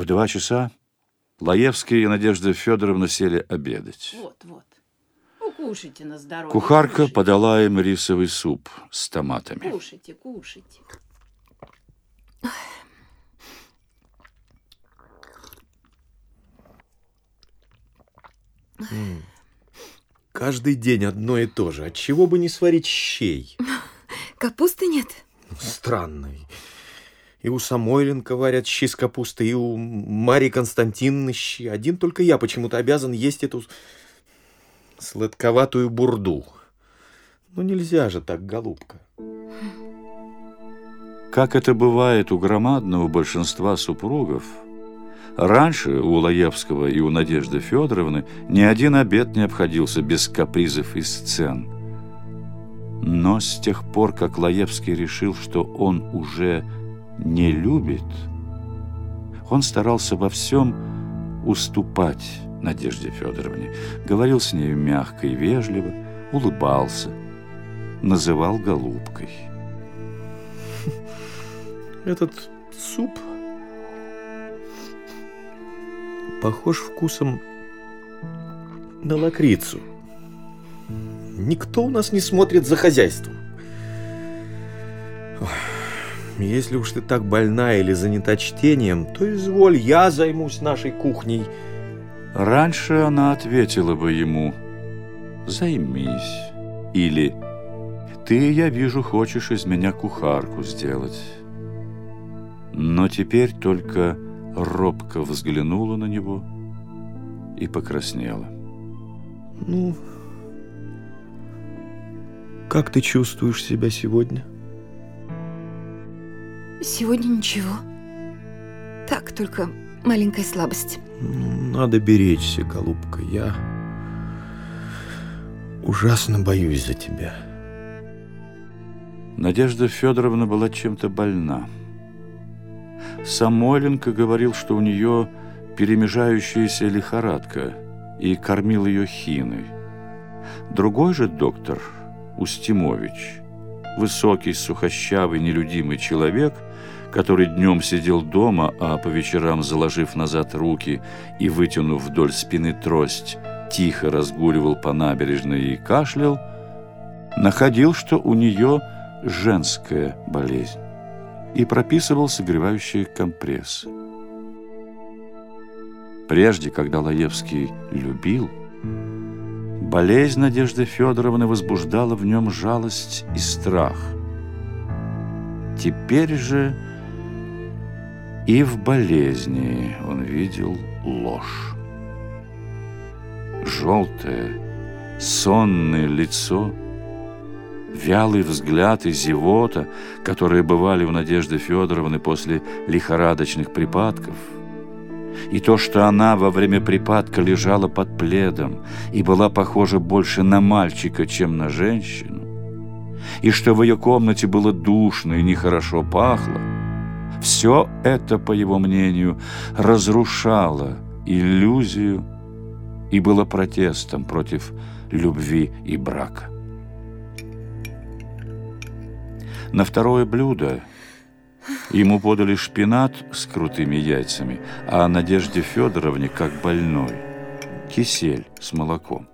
В два часа Лаевский и Надежда Федоровна сели обедать. Вот, вот. Ну, кушайте на здоровье. Кухарка кушайте. подала им рисовый суп с томатами. Кушайте, кушайте. Каждый день одно и то же. Отчего бы не сварить щей? Капусты нет? Странный. И у Самойленко варят щи с капустой, и у Марии Константиновны щи. Один только я почему-то обязан есть эту сладковатую бурду. Ну нельзя же так, голубка. Как это бывает у громадного большинства супругов, раньше у Лаевского и у Надежды Федоровны ни один обед не обходился без капризов и сцен. Но с тех пор, как Лаевский решил, что он уже не любит, он старался во всем уступать Надежде Федоровне, говорил с нею мягко и вежливо, улыбался, называл голубкой. Этот суп похож вкусом на лакрицу. Никто у нас не смотрит за хозяйством. Ох, Если уж ты так больна или занята чтением, то изволь, я займусь нашей кухней. Раньше она ответила бы ему «Займись» или «Ты, я вижу, хочешь из меня кухарку сделать». Но теперь только робко взглянула на него и покраснела. Ну, как ты чувствуешь себя сегодня? Сегодня ничего. Так, только маленькая слабость. Надо беречься, голубка. Я ужасно боюсь за тебя. Надежда Федоровна была чем-то больна. Самойленко говорил, что у нее перемежающаяся лихорадка и кормил ее хиной. Другой же доктор, Устимович, высокий, сухощавый, нелюдимый человек, который днем сидел дома, а по вечерам, заложив назад руки и вытянув вдоль спины трость, тихо разгуливал по набережной и кашлял, находил, что у нее женская болезнь и прописывал согревающие компрессы. Прежде, когда Лаевский любил, болезнь Надежды Федоровны возбуждала в нем жалость и страх. Теперь же и в болезни он видел ложь. Желтое, сонное лицо – вялый взгляд и зевота, которые бывали у Надежды Федоровны после лихорадочных припадков, и то, что она во время припадка лежала под пледом и была похожа больше на мальчика, чем на женщину, и что в ее комнате было душно и нехорошо пахло, все это, по его мнению, разрушало иллюзию и было протестом против любви и брака. На второе блюдо ему подали шпинат с крутыми яйцами, а Надежде Федоровне, как больной, кисель с молоком.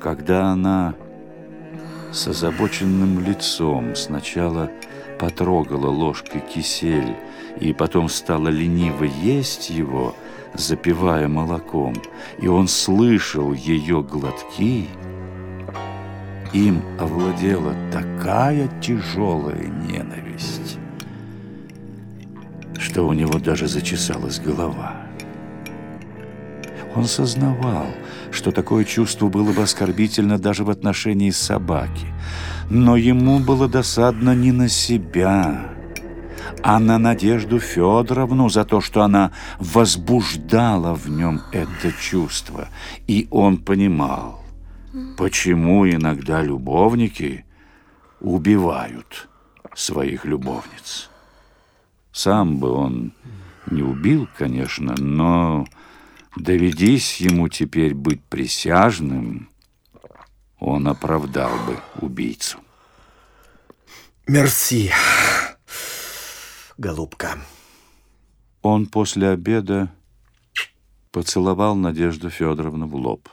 Когда она с озабоченным лицом сначала потрогала ложкой кисель и потом стала лениво есть его, запивая молоком, и он слышал ее глотки, им овладела такая тяжелая ненависть, что у него даже зачесалась голова. Он сознавал, что такое чувство было бы оскорбительно даже в отношении собаки, но ему было досадно не на себя, а на Надежду Федоровну за то, что она возбуждала в нем это чувство, и он понимал, почему иногда любовники убивают своих любовниц. Сам бы он не убил, конечно, но доведись ему теперь быть присяжным, он оправдал бы убийцу. Мерси, голубка. Он после обеда поцеловал Надежду Федоровну в лоб.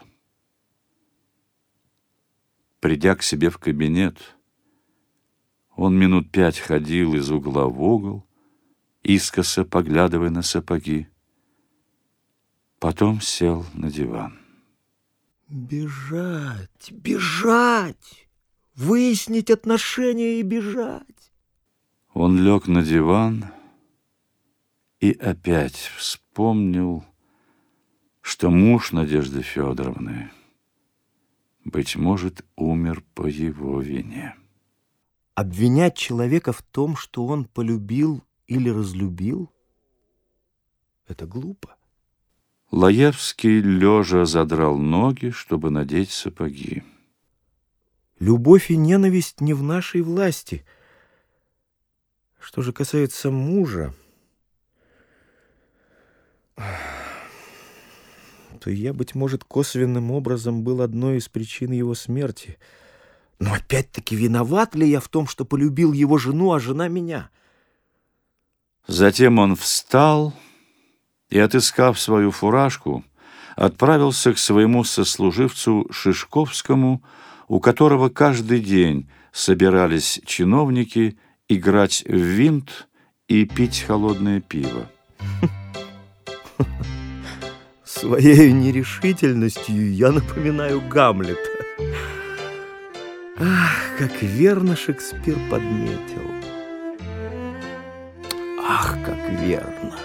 Придя к себе в кабинет, он минут пять ходил из угла в угол, искоса поглядывая на сапоги. Потом сел на диван. Бежать, бежать, выяснить отношения и бежать. Он лег на диван и опять вспомнил, что муж Надежды Федоровны, быть может, умер по его вине. Обвинять человека в том, что он полюбил или разлюбил, это глупо. Лаевский лежа задрал ноги, чтобы надеть сапоги. Любовь и ненависть не в нашей власти. Что же касается мужа, то я, быть может, косвенным образом был одной из причин его смерти. Но опять-таки виноват ли я в том, что полюбил его жену, а жена меня? Затем он встал и, отыскав свою фуражку, отправился к своему сослуживцу Шишковскому, у которого каждый день собирались чиновники играть в винт и пить холодное пиво. Своей нерешительностью я напоминаю Гамлета. Ах, как верно Шекспир подметил. Ах, как верно.